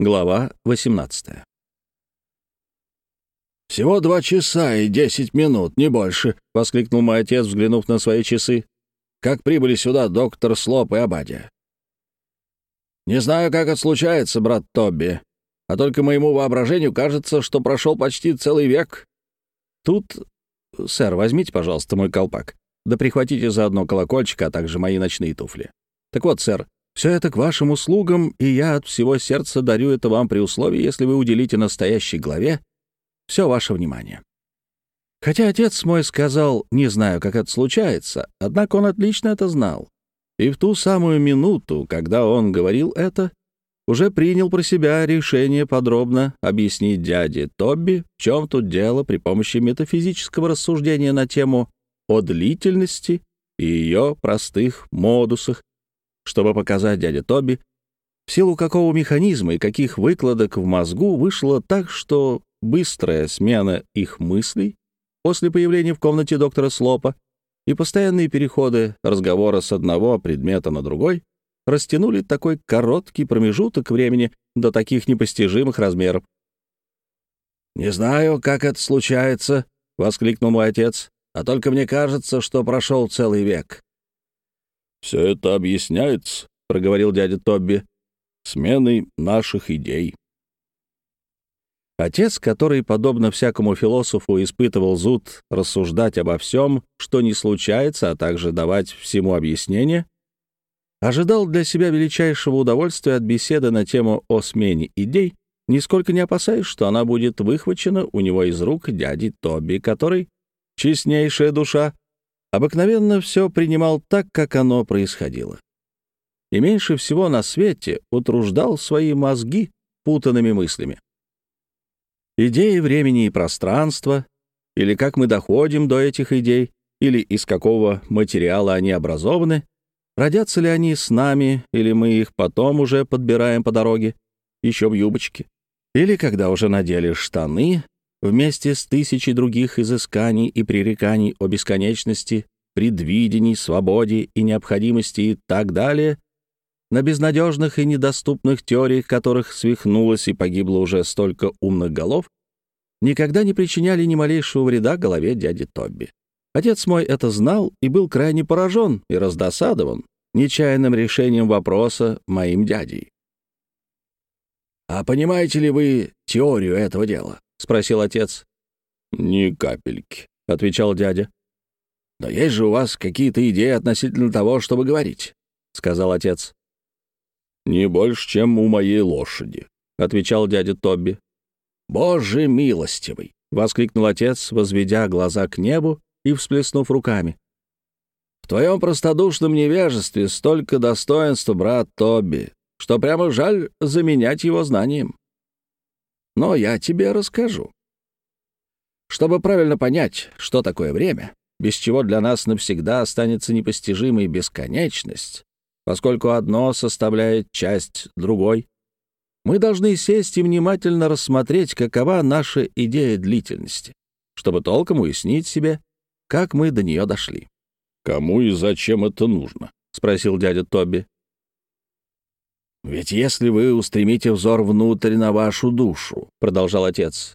Глава 18 «Всего два часа и десять минут, не больше», — воскликнул мой отец, взглянув на свои часы. «Как прибыли сюда доктор Слоп и Абадия?» «Не знаю, как это случается, брат Тобби, а только моему воображению кажется, что прошел почти целый век». «Тут, сэр, возьмите, пожалуйста, мой колпак, да прихватите заодно колокольчик, а также мои ночные туфли. Так вот, сэр, все это к вашим услугам, и я от всего сердца дарю это вам при условии, если вы уделите настоящей главе все ваше внимание. Хотя отец мой сказал, не знаю, как это случается, однако он отлично это знал. И в ту самую минуту, когда он говорил это, уже принял про себя решение подробно объяснить дяде Тобби, в чем тут дело при помощи метафизического рассуждения на тему о длительности и ее простых модусах, чтобы показать дяде Тоби, в силу какого механизма и каких выкладок в мозгу вышло так, что быстрая смена их мыслей после появления в комнате доктора Слопа и постоянные переходы разговора с одного предмета на другой растянули такой короткий промежуток времени до таких непостижимых размеров. «Не знаю, как это случается», — воскликнул мой отец, «а только мне кажется, что прошел целый век». «Все это объясняется», — проговорил дядя Тобби, — «сменой наших идей». Отец, который, подобно всякому философу, испытывал зуд рассуждать обо всем, что не случается, а также давать всему объяснение, ожидал для себя величайшего удовольствия от беседы на тему о смене идей, нисколько не опасаясь, что она будет выхвачена у него из рук дяди Тоби, который, честнейшая душа, обыкновенно все принимал так, как оно происходило. И меньше всего на свете утруждал свои мозги путанными мыслями. Идеи времени и пространства, или как мы доходим до этих идей, или из какого материала они образованы, родятся ли они с нами, или мы их потом уже подбираем по дороге, еще в юбочке, или когда уже надели штаны, вместе с тысячей других изысканий и пререканий о бесконечности, предвидении, свободе и необходимости и так далее, на безнадежных и недоступных теориях которых свихнулось и погибло уже столько умных голов, никогда не причиняли ни малейшего вреда голове дяди Тобби. Отец мой это знал и был крайне поражен и раздосадован нечаянным решением вопроса моим дядей. «А понимаете ли вы теорию этого дела?» — спросил отец. «Ни капельки», — отвечал дядя. «Но есть же у вас какие-то идеи относительно того, чтобы говорить», — сказал отец. «Не больше, чем у моей лошади», — отвечал дядя Тобби. «Боже милостивый!» — воскликнул отец, возведя глаза к небу и всплеснув руками. «В твоем простодушном невежестве столько достоинства, брат Тобби, что прямо жаль заменять его знанием. Но я тебе расскажу. Чтобы правильно понять, что такое время, без чего для нас навсегда останется непостижимой бесконечность, поскольку одно составляет часть другой. Мы должны сесть и внимательно рассмотреть, какова наша идея длительности, чтобы толком уяснить себе, как мы до нее дошли. «Кому и зачем это нужно?» — спросил дядя Тоби. «Ведь если вы устремите взор внутрь на вашу душу», — продолжал отец,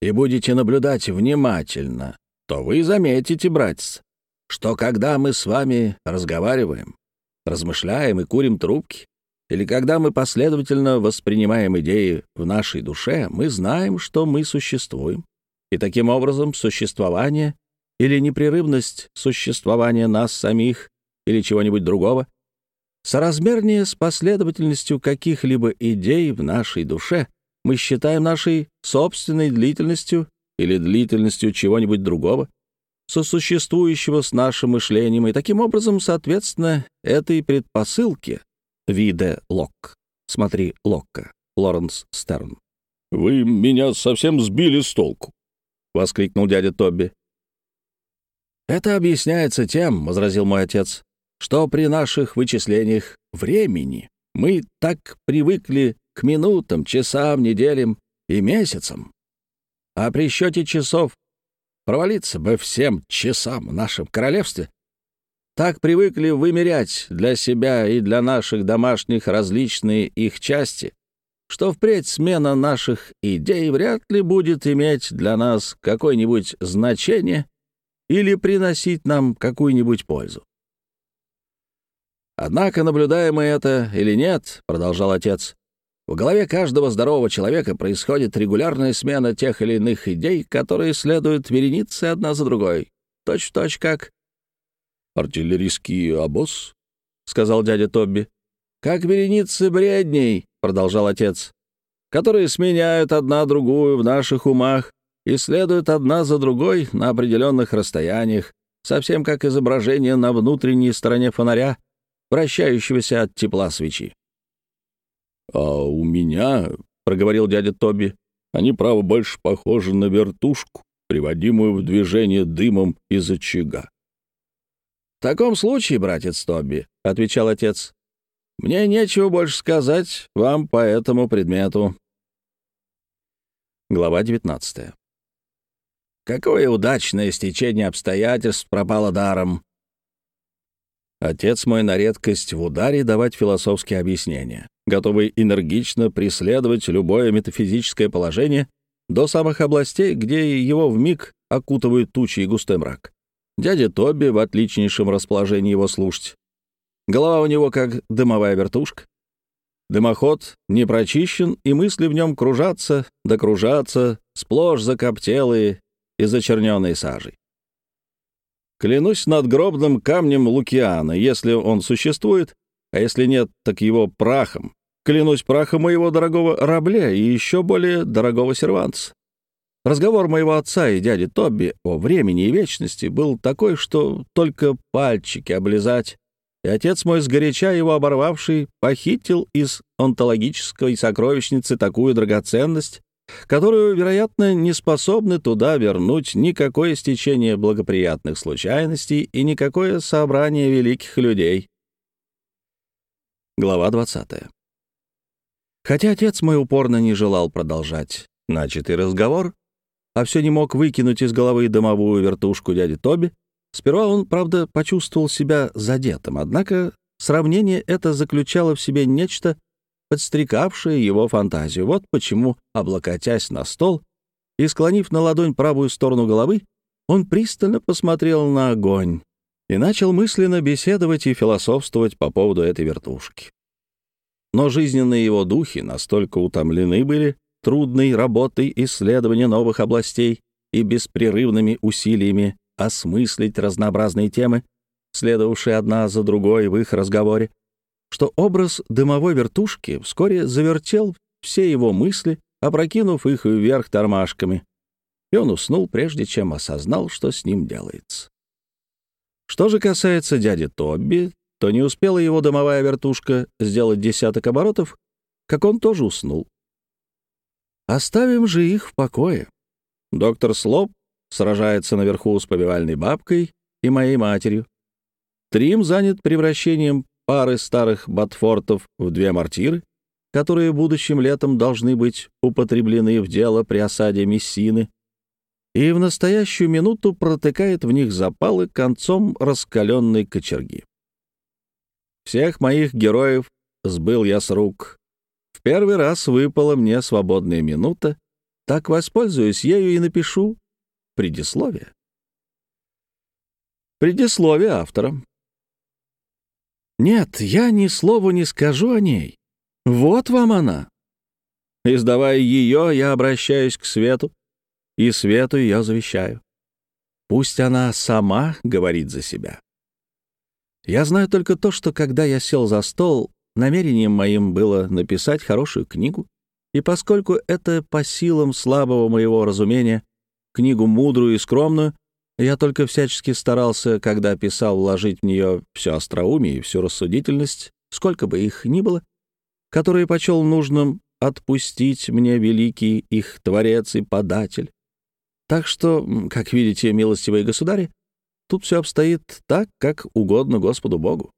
«и будете наблюдать внимательно, то вы заметите, братец, что когда мы с вами разговариваем, размышляем и курим трубки, или когда мы последовательно воспринимаем идеи в нашей душе, мы знаем, что мы существуем. И таким образом существование или непрерывность существования нас самих или чего-нибудь другого соразмернее с последовательностью каких-либо идей в нашей душе мы считаем нашей собственной длительностью или длительностью чего-нибудь другого, сосуществующего с нашим мышлением, и таким образом, соответственно, этой предпосылке виде Лок. Смотри Локка, Лоренс Стерн. «Вы меня совсем сбили с толку», — воскликнул дядя Тобби. «Это объясняется тем, — возразил мой отец, — что при наших вычислениях времени мы так привыкли к минутам, часам, неделям и месяцам. А при счете часов Провалиться бы всем часам в нашем королевстве. Так привыкли вымерять для себя и для наших домашних различные их части, что впредь смена наших идей вряд ли будет иметь для нас какое-нибудь значение или приносить нам какую-нибудь пользу. Однако, наблюдаемо это или нет, продолжал отец, в голове каждого здорового человека происходит регулярная смена тех или иных идей, которые следуют веренице одна за другой. Точь-в-точь -точь как... «Артиллерийский обоз?» — сказал дядя Тобби. «Как вереницы бредней», — продолжал отец, «которые сменяют одна другую в наших умах и следуют одна за другой на определенных расстояниях, совсем как изображение на внутренней стороне фонаря, вращающегося от тепла свечи. «А у меня, — проговорил дядя Тоби, — они, право, больше похожи на вертушку, приводимую в движение дымом из очага». «В таком случае, братец Тоби, — отвечал отец, — мне нечего больше сказать вам по этому предмету». Глава 19 Какое удачное стечение обстоятельств пропало даром. Отец мой на редкость в ударе давать философские объяснения, готовый энергично преследовать любое метафизическое положение до самых областей, где его вмиг окутывают тучи и густой мрак. Дядя Тоби в отличнейшем расположении его слушать. Голова у него как дымовая вертушка. Дымоход не прочищен, и мысли в нем кружатся, да кружатся, сплошь закоптелые и зачерненные сажей. Клянусь над гробным камнем Лукиана, если он существует, а если нет, так его прахом. Клянусь прахом моего дорогого рабля и еще более дорогого серванца. Разговор моего отца и дяди Тобби о времени и вечности был такой, что только пальчики облизать, и отец мой, сгоряча его оборвавший, похитил из онтологической сокровищницы такую драгоценность, которую, вероятно, не способны туда вернуть никакое стечение благоприятных случайностей и никакое собрание великих людей. Глава 20. Хотя отец мой упорно не желал продолжать начатый разговор, а все не мог выкинуть из головы домовую вертушку дяди Тоби, сперва он, правда, почувствовал себя задетым, однако сравнение это заключало в себе нечто, подстрекавшее его фантазию. Вот почему, облокотясь на стол и склонив на ладонь правую сторону головы, он пристально посмотрел на огонь и начал мысленно беседовать и философствовать по поводу этой вертушки. Но жизненные его духи настолько утомлены были трудной работой исследования новых областей и беспрерывными усилиями осмыслить разнообразные темы, следовавшие одна за другой в их разговоре, что образ дымовой вертушки вскоре завертел все его мысли, опрокинув их вверх тормашками, и он уснул, прежде чем осознал, что с ним делается. Что же касается дяди Тобби, то не успела его дымовая вертушка сделать десяток оборотов, как он тоже уснул. Оставим же их в покое. Доктор Слоп сражается наверху с повивальной бабкой и моей матерью. Трим занят превращением пары старых ботфортов в две мортиры, которые будущим летом должны быть употреблены в дело при осаде Мессины, и в настоящую минуту протыкает в них запалы концом раскаленной кочерги. Всех моих героев сбыл я с рук. В первый раз выпала мне свободная минута, так воспользуюсь ею и напишу предисловие. Предисловие автора. Нет, я ни слова не скажу о ней. Вот вам она. Издавая ее, я обращаюсь к свету, и свету ее завещаю. Пусть она сама говорит за себя. Я знаю только то, что когда я сел за стол, намерением моим было написать хорошую книгу, и поскольку это по силам слабого моего разумения, книгу мудрую и скромную, я только всячески старался, когда писал, вложить в нее все остроумие и всю рассудительность, сколько бы их ни было, которые почел нужным отпустить мне великий их творец и податель. Так что, как видите, милостивые государи, тут все обстоит так, как угодно Господу Богу.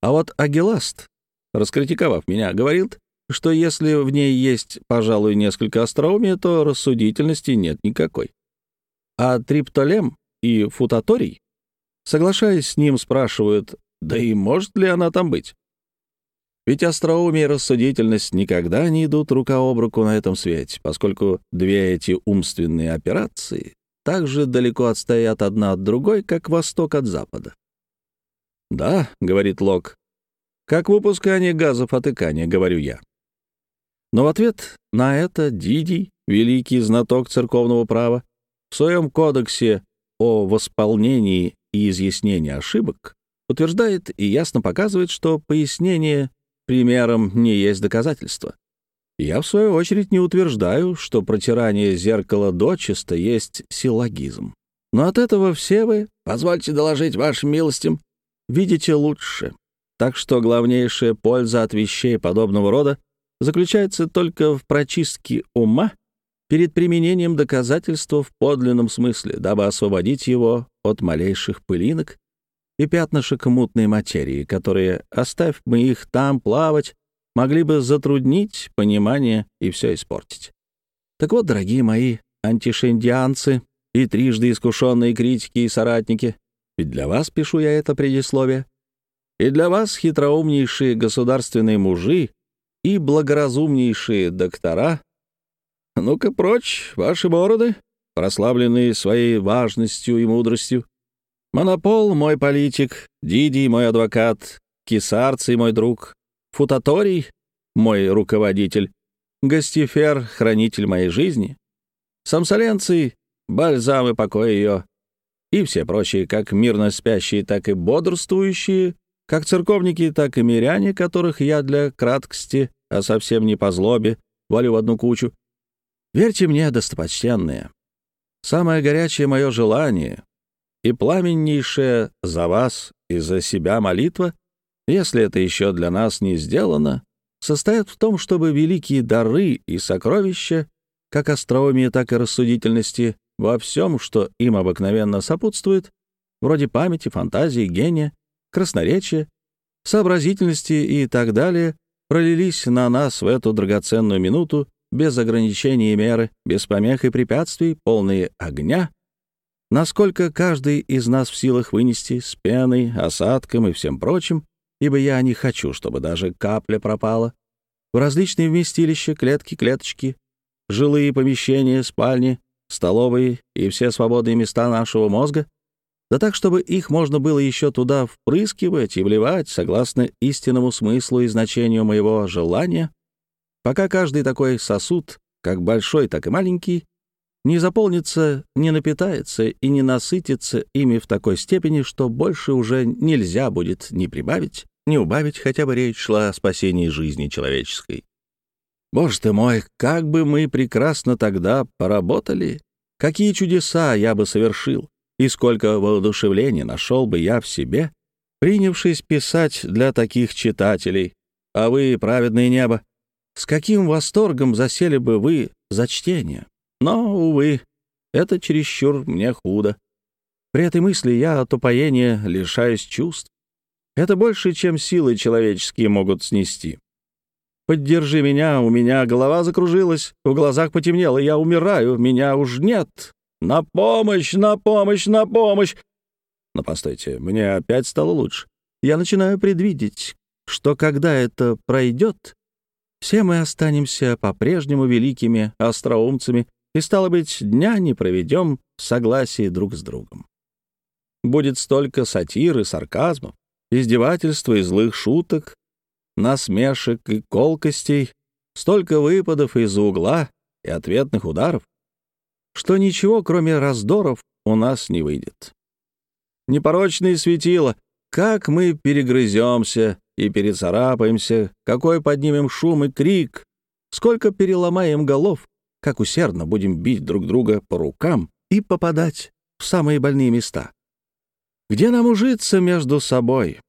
А вот Агиласт, раскритиковав меня, говорит, что если в ней есть, пожалуй, несколько остроумия, то рассудительности нет никакой. А Триптолем и Футаторий, соглашаясь с ним, спрашивают, да и может ли она там быть? Ведь остроумие и рассудительность никогда не идут рука об руку на этом свете, поскольку две эти умственные операции так же далеко отстоят одна от другой, как восток от запада. «Да», — говорит Лок, — «как выпускание газов отыкания», — говорю я. Но в ответ на это Дидий, великий знаток церковного права, в своем кодексе о восполнении и изъяснении ошибок утверждает и ясно показывает, что пояснение примером не есть доказательство. Я, в свою очередь, не утверждаю, что протирание зеркала дочисто есть силлогизм. Но от этого все вы, позвольте доложить вашим милостям, видите лучше. Так что главнейшая польза от вещей подобного рода заключается только в прочистке ума перед применением доказательства в подлинном смысле, дабы освободить его от малейших пылинок и пятнышек мутной материи, которые, оставь мы их там плавать, могли бы затруднить понимание и все испортить. Так вот, дорогие мои антишендианцы и трижды искушенные критики и соратники, ведь для вас пишу я это предисловие, и для вас хитроумнейшие государственные мужи и благоразумнейшие доктора. Ну-ка прочь, ваши бороды, прославленные своей важностью и мудростью. Монопол — мой политик, Диди — мой адвокат, Кисарций — мой друг, Футаторий — мой руководитель, Гостифер — хранитель моей жизни, Самсоленций — бальзам и покой ее, и все прочие, как мирно спящие, так и бодрствующие, как церковники, так и миряне, которых я для краткости, а совсем не по злобе, валю в одну кучу. Верьте мне, достопочтенные, самое горячее мое желание и пламеннейшая за вас и за себя молитва если это еще для нас не сделано, состоят в том, чтобы великие дары и сокровища, как остроумие, так и рассудительности, во всем, что им обыкновенно сопутствует, вроде памяти, фантазии, гения, красноречия, сообразительности и так далее, пролились на нас в эту драгоценную минуту без ограничений и меры, без помех и препятствий, полные огня, насколько каждый из нас в силах вынести с пеной, осадком и всем прочим, ибо я не хочу, чтобы даже капля пропала. В различные вместилища, клетки, клеточки, жилые помещения, спальни, столовые и все свободные места нашего мозга, да так, чтобы их можно было еще туда впрыскивать и вливать, согласно истинному смыслу и значению моего желания, пока каждый такой сосуд, как большой, так и маленький, не заполнится, не напитается и не насытится ими в такой степени, что больше уже нельзя будет ни прибавить, ни убавить, хотя бы речь шла о спасении жизни человеческой. Боже ты мой, как бы мы прекрасно тогда поработали! Какие чудеса я бы совершил, и сколько воодушевления нашел бы я в себе, принявшись писать для таких читателей. А вы, праведное небо, с каким восторгом засели бы вы за чтение? Но, увы, это чересчур мне худо. При этой мысли я от упоения лишаюсь чувств. Это больше, чем силы человеческие могут снести. Поддержи меня, у меня голова закружилась, в глазах потемнело, я умираю, меня уж нет. На помощь, на помощь, на помощь! Но постойте, мне опять стало лучше. Я начинаю предвидеть, что когда это пройдет, все мы останемся по-прежнему великими остроумцами и, стало быть, дня не проведем в согласии друг с другом. Будет столько сатиры, сарказмов, издевательства и злых шуток, насмешек и колкостей, столько выпадов из-за угла и ответных ударов, что ничего, кроме раздоров, у нас не выйдет. Непорочные светила, как мы перегрыземся и перецарапаемся, какой поднимем шум и крик, сколько переломаем голов, как усердно будем бить друг друга по рукам и попадать в самые больные места. Где нам ужиться между собой?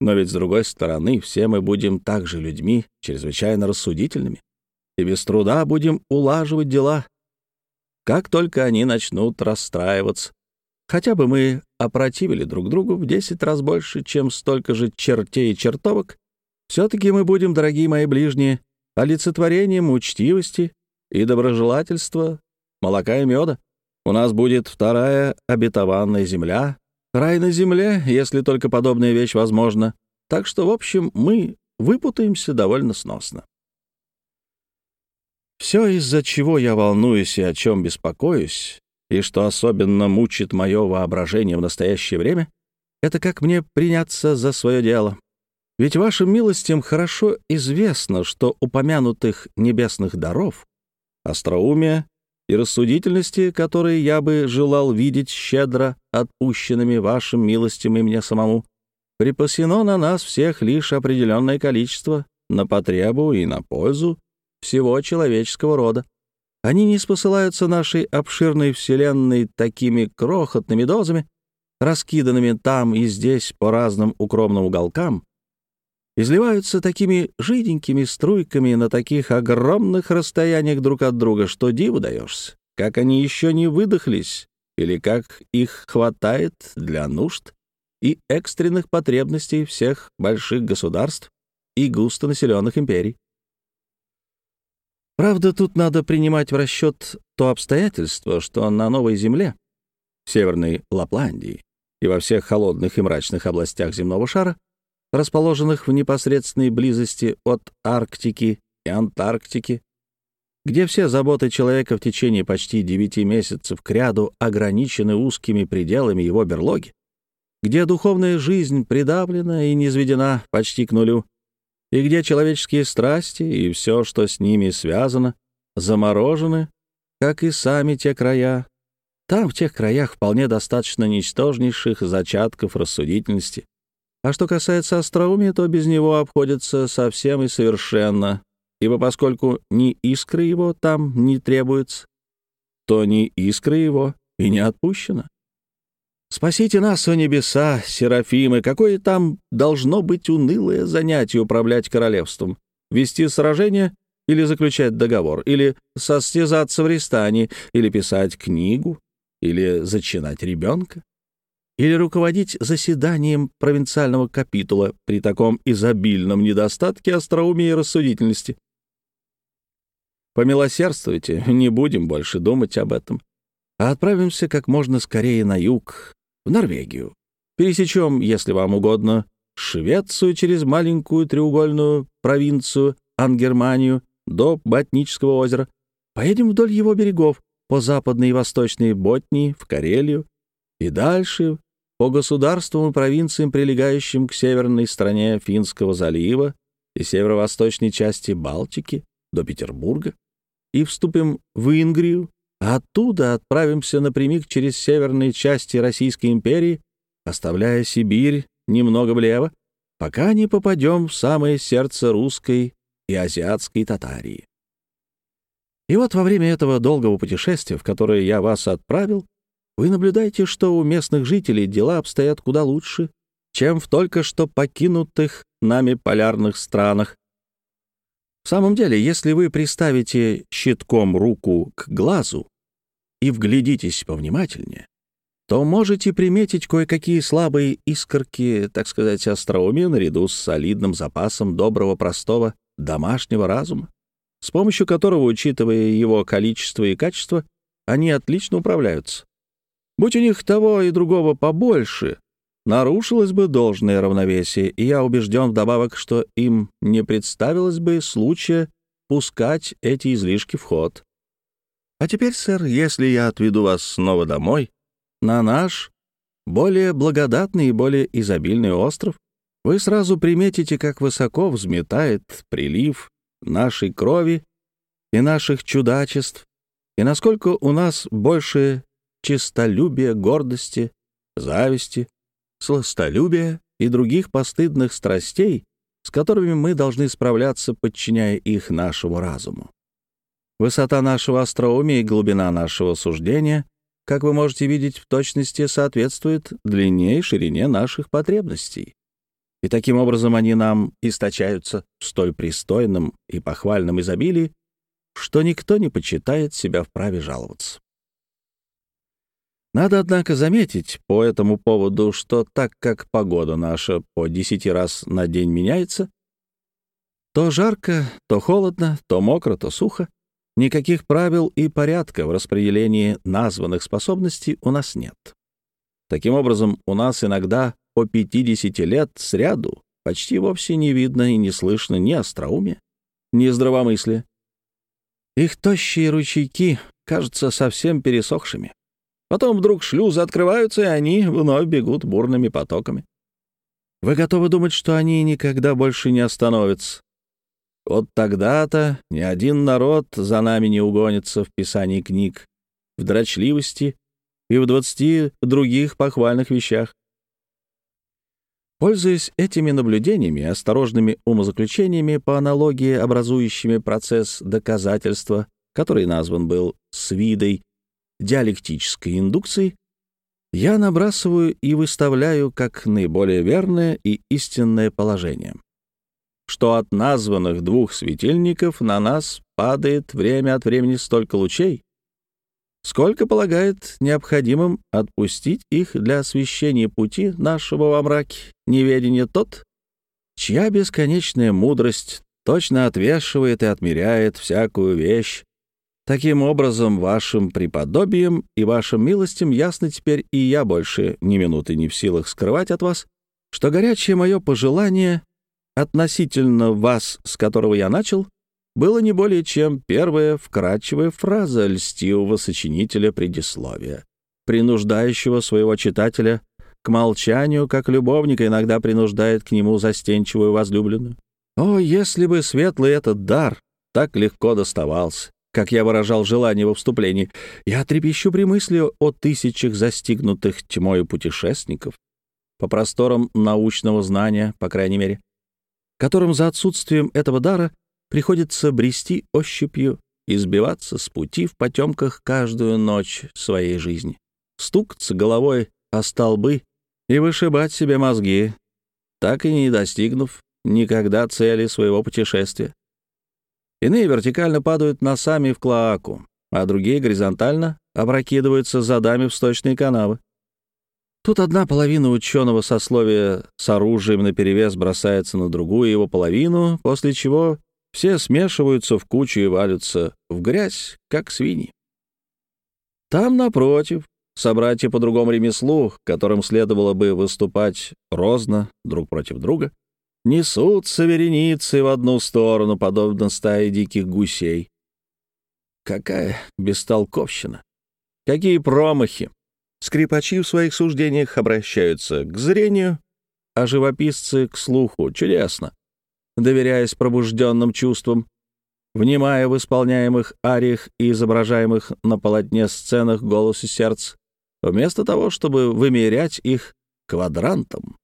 Но ведь, с другой стороны, все мы будем также людьми, чрезвычайно рассудительными, и без труда будем улаживать дела. Как только они начнут расстраиваться, хотя бы мы опротивили друг другу в десять раз больше, чем столько же чертей и чертовок, все-таки мы будем, дорогие мои ближние, олицетворением учтивости и доброжелательства, молока и меда. У нас будет вторая обетованная земля, рай на земле, если только подобная вещь возможна. Так что, в общем, мы выпутаемся довольно сносно. Все, из-за чего я волнуюсь и о чем беспокоюсь, и что особенно мучит мое воображение в настоящее время, это как мне приняться за свое дело. Ведь вашим милостям хорошо известно, что упомянутых небесных даров, остроумия и рассудительности, которые я бы желал видеть щедро отпущенными вашим милостям и мне самому, припасено на нас всех лишь определенное количество на потребу и на пользу всего человеческого рода. Они не спосылаются нашей обширной вселенной такими крохотными дозами, раскиданными там и здесь по разным укромным уголкам, изливаются такими жиденькими струйками на таких огромных расстояниях друг от друга, что диву даешься, как они еще не выдохлись или как их хватает для нужд и экстренных потребностей всех больших государств и густонаселенных империй. Правда, тут надо принимать в расчет то обстоятельство, что на Новой Земле, в Северной Лапландии и во всех холодных и мрачных областях земного шара, расположенных в непосредственной близости от Арктики и Антарктики, где все заботы человека в течение почти девяти месяцев кряду ограничены узкими пределами его берлоги, где духовная жизнь придавлена и низведена почти к нулю, и где человеческие страсти и все, что с ними связано, заморожены, как и сами те края. Там, в тех краях, вполне достаточно ничтожнейших зачатков рассудительности. А что касается остроумия, то без него обходится совсем и совершенно, ибо поскольку ни искры его там не требуется, то ни искры его и не отпущено. Спасите нас, о небеса, Серафимы, какое там должно быть унылое занятие управлять королевством, вести сражение или заключать договор, или состязаться в рестане, или писать книгу, или зачинать ребенка, или руководить заседанием провинциального капитула при таком изобильном недостатке остроумия и рассудительности. Помилосердствуйте, не будем больше думать об этом, а отправимся как можно скорее на юг, в Норвегию. Пересечем, если вам угодно, Швецию через маленькую треугольную провинцию Ангерманию до Ботнического озера. Поедем вдоль его берегов, по западной и восточной Ботнии, в Карелию, и дальше по государствам и провинциям, прилегающим к северной стороне Финского залива и северо-восточной части Балтики до Петербурга, и вступим в Ингрию, оттуда отправимся напрямик через северные части Российской империи, оставляя Сибирь немного влево, пока не попадем в самое сердце русской и азиатской Татарии. И вот во время этого долгого путешествия, в которое я вас отправил, вы наблюдаете, что у местных жителей дела обстоят куда лучше, чем в только что покинутых нами полярных странах, в самом деле, если вы приставите щитком руку к глазу и вглядитесь повнимательнее, то можете приметить кое-какие слабые искорки, так сказать, остроумия наряду с солидным запасом доброго, простого, домашнего разума, с помощью которого, учитывая его количество и качество, они отлично управляются. Будь у них того и другого побольше, нарушилось бы должное равновесие, и я убежден вдобавок, что им не представилось бы случая пускать эти излишки в ход. А теперь, сэр, если я отведу вас снова домой, на наш более благодатный и более изобильный остров, вы сразу приметите, как высоко взметает прилив нашей крови и наших чудачеств, и насколько у нас больше честолюбия, гордости, зависти, сластолюбия и других постыдных страстей, с которыми мы должны справляться, подчиняя их нашему разуму. Высота нашего остроумия и глубина нашего суждения, как вы можете видеть, в точности соответствует длине и ширине наших потребностей. И таким образом они нам источаются в столь пристойном и похвальном изобилии, что никто не почитает себя вправе жаловаться. Надо, однако, заметить по этому поводу, что так как погода наша по десяти раз на день меняется, то жарко, то холодно, то мокро, то сухо, никаких правил и порядка в распределении названных способностей у нас нет. Таким образом, у нас иногда по 50 лет сряду почти вовсе не видно и не слышно ни остроумия, ни здравомыслия. Их тощие ручейки кажутся совсем пересохшими. Потом вдруг шлюзы открываются, и они вновь бегут бурными потоками. Вы готовы думать, что они никогда больше не остановятся. Вот тогда-то ни один народ за нами не угонится в писании книг, в дрочливости и в двадцати других похвальных вещах. Пользуясь этими наблюдениями осторожными умозаключениями по аналогии, образующими процесс доказательства, который назван был свидой диалектической индукцией, я набрасываю и выставляю как наиболее верное и истинное положение, что от названных двух светильников на нас падает время от времени столько лучей, сколько полагает необходимым отпустить их для освещения пути нашего во мраке неведения тот, чья бесконечная мудрость точно отвешивает и отмеряет всякую вещь. Таким образом, вашим преподобием и вашим милостям ясно теперь и я больше ни минуты не в силах скрывать от вас, что горячее мое пожелание относительно вас, с которого я начал — было не более чем первая вкрадчивая фраза льстивого сочинителя предисловия, принуждающего своего читателя к молчанию, как любовник иногда принуждает к нему застенчивую возлюбленную. О, если бы светлый этот дар так легко доставался, как я выражал желание во вступлении, я трепещу при мысли о тысячах застигнутых тьмою путешественников, по просторам научного знания, по крайней мере, которым за отсутствием этого дара приходится брести ощупью и сбиваться с пути в потемках каждую ночь своей жизни, стукаться головой о столбы и вышибать себе мозги, так и не достигнув никогда цели своего путешествия. Иные вертикально падают носами в клоаку, а другие горизонтально опрокидываются задами в сточные канавы. Тут одна половина ученого сословия с оружием наперевес бросается на другую его половину, после чего все смешиваются в кучу и валятся в грязь, как свиньи. Там, напротив, собратья по другому ремеслу, которым следовало бы выступать розно друг против друга, несутся вереницы в одну сторону, подобно стае диких гусей. Какая бестолковщина! Какие промахи! Скрипачи в своих суждениях обращаются к зрению, а живописцы — к слуху. Чудесно! доверяясь пробужденным чувствам, внимая в исполняемых ариях и изображаемых на полотне сценах голосе сердца, вместо того, чтобы вымерять их квадрантом.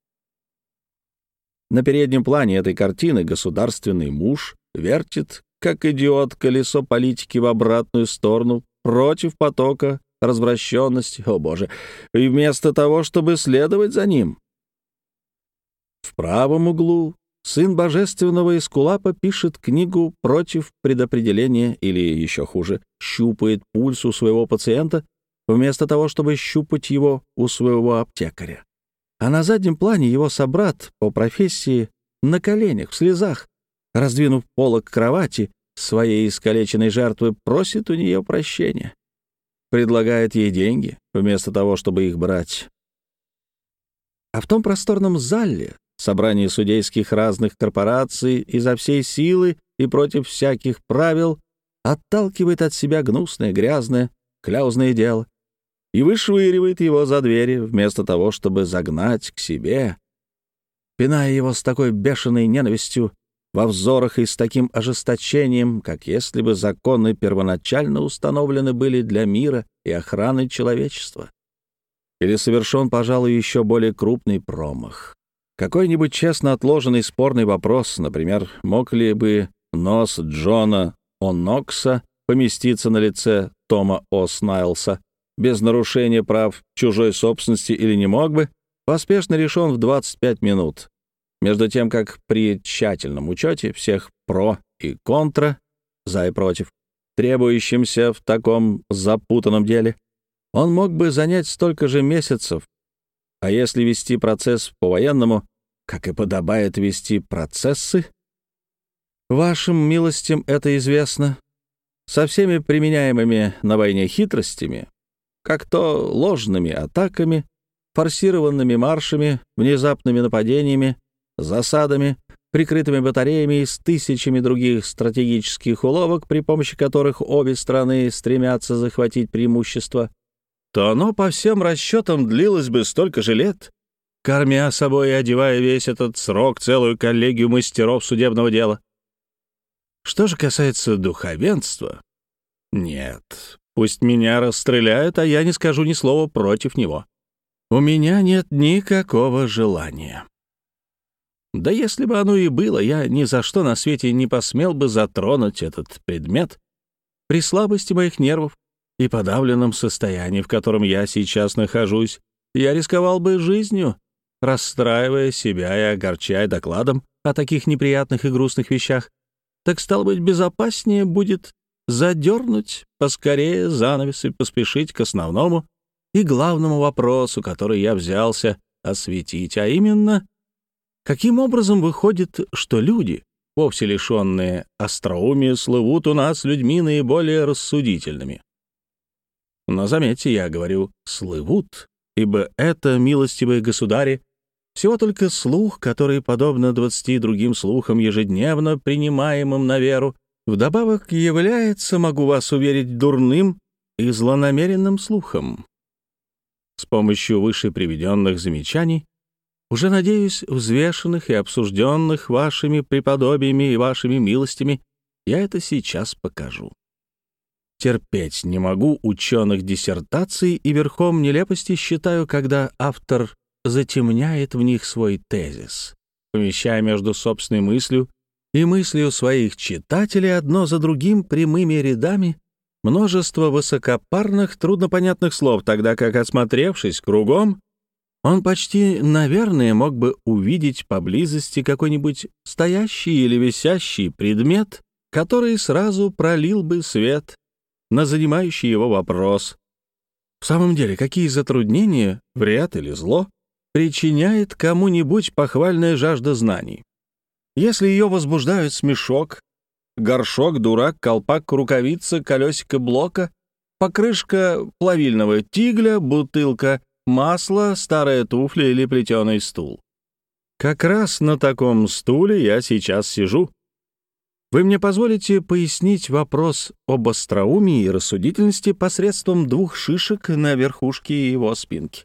На переднем плане этой картины государственный муж вертит, как идиот, колесо политики в обратную сторону, против потока развращенности, о боже, и вместо того, чтобы следовать за ним. В правом углу сын божественного Искулапа пишет книгу против предопределения или, еще хуже, щупает пульс у своего пациента, вместо того, чтобы щупать его у своего аптекаря. А на заднем плане его собрат по профессии на коленях, в слезах, раздвинув полок кровати своей искалеченной жертвы, просит у нее прощения. Предлагает ей деньги, вместо того, чтобы их брать. А в том просторном зале собрание судейских разных корпораций изо всей силы и против всяких правил отталкивает от себя гнусное, грязное, кляузное дело и вышвыривает его за двери, вместо того, чтобы загнать к себе, пиная его с такой бешеной ненавистью во взорах и с таким ожесточением, как если бы законы первоначально установлены были для мира и охраны человечества. Или совершен, пожалуй, еще более крупный промах. Какой-нибудь честно отложенный спорный вопрос, например, мог ли бы нос Джона О'Нокса поместиться на лице Тома О. Без нарушения прав чужой собственности или не мог бы, поспешно решен в 25 минут. Между тем, как при тщательном учете всех «про» и «контра», «за» и «против», требующимся в таком запутанном деле, он мог бы занять столько же месяцев, а если вести процесс по-военному, как и подобает вести процессы, вашим милостям это известно, со всеми применяемыми на войне хитростями, как то ложными атаками, форсированными маршами, внезапными нападениями, засадами, прикрытыми батареями и с тысячами других стратегических уловок, при помощи которых обе страны стремятся захватить преимущество, то оно по всем расчетам длилось бы столько же лет, кормя собой и одевая весь этот срок целую коллегию мастеров судебного дела. Что же касается духовенства, нет, пусть меня расстреляют, а я не скажу ни слова против него. У меня нет никакого желания. Да если бы оно и было, я ни за что на свете не посмел бы затронуть этот предмет при слабости моих нервов и подавленном состоянии, в котором я сейчас нахожусь. Я рисковал бы жизнью, расстраивая себя и огорчая докладом о таких неприятных и грустных вещах, так, стало быть, безопаснее будет задернуть поскорее занавес и поспешить к основному и главному вопросу, который я взялся осветить, а именно, каким образом выходит, что люди, вовсе лишенные остроумия, слывут у нас людьми наиболее рассудительными. Но заметьте, я говорю «слывут», ибо это, милостивые государи, всего только слух, который, подобно двадцати другим слухам, ежедневно принимаемым на веру, вдобавок является, могу вас уверить, дурным и злонамеренным слухом. С помощью выше приведенных замечаний, уже, надеюсь, взвешенных и обсужденных вашими преподобиями и вашими милостями, я это сейчас покажу. Терпеть не могу ученых диссертаций и верхом нелепости считаю, когда автор затемняет в них свой тезис, помещая между собственной мыслью и мыслью своих читателей одно за другим прямыми рядами множество высокопарных, труднопонятных слов, тогда как, осмотревшись кругом, он почти, наверное, мог бы увидеть поблизости какой-нибудь стоящий или висящий предмет, который сразу пролил бы свет на занимающий его вопрос. В самом деле, какие затруднения, вред или зло причиняет кому-нибудь похвальная жажда знаний. Если ее возбуждают смешок, горшок, дурак, колпак, рукавица, колесико блока, покрышка плавильного тигля, бутылка, масло, старая туфля или плетеный стул. Как раз на таком стуле я сейчас сижу. Вы мне позволите пояснить вопрос об остроумии и рассудительности посредством двух шишек на верхушке его спинки.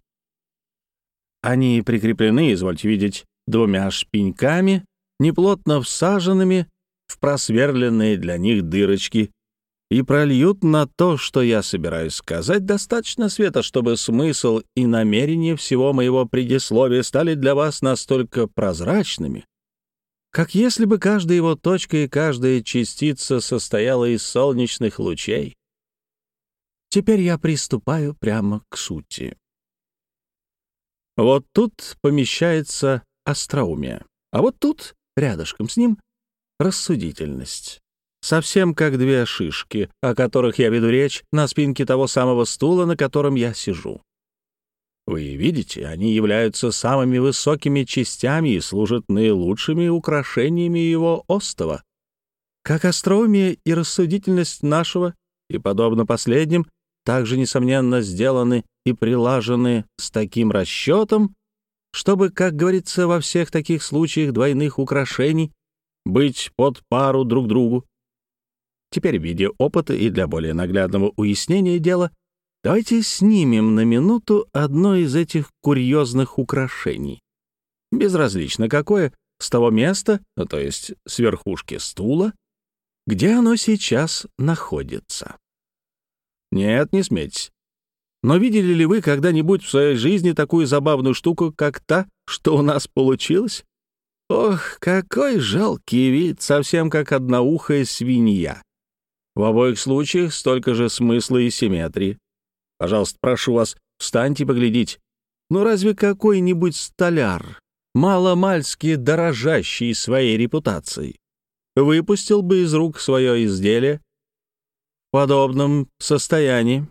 Они прикреплены, извольте видеть, двумя шпеньками, неплотно всаженными в просверленные для них дырочки, и прольют на то, что я собираюсь сказать, достаточно света, чтобы смысл и намерение всего моего предисловия стали для вас настолько прозрачными, как если бы каждая его точка и каждая частица состояла из солнечных лучей. Теперь я приступаю прямо к сути. Вот тут помещается остроумие, а вот тут, рядышком с ним, рассудительность. Совсем как две шишки, о которых я веду речь на спинке того самого стула, на котором я сижу. Вы видите, они являются самыми высокими частями и служат наилучшими украшениями его остова. Как остроумие и рассудительность нашего, и, подобно последним, также, несомненно, сделаны и прилажены с таким расчетом, чтобы, как говорится во всех таких случаях двойных украшений, быть под пару друг другу. Теперь в виде опыта и для более наглядного уяснения дела давайте снимем на минуту одно из этих курьезных украшений. Безразлично какое, с того места, ну, то есть с верхушки стула, где оно сейчас находится. Нет, не смейтесь. Но видели ли вы когда-нибудь в своей жизни такую забавную штуку, как та, что у нас получилось? Ох, какой жалкий вид, совсем как одноухая свинья. В обоих случаях столько же смысла и симметрии. Пожалуйста, прошу вас, встаньте поглядеть. Ну разве какой-нибудь столяр, маломальски дорожащий своей репутацией, выпустил бы из рук свое изделие в подобном состоянии?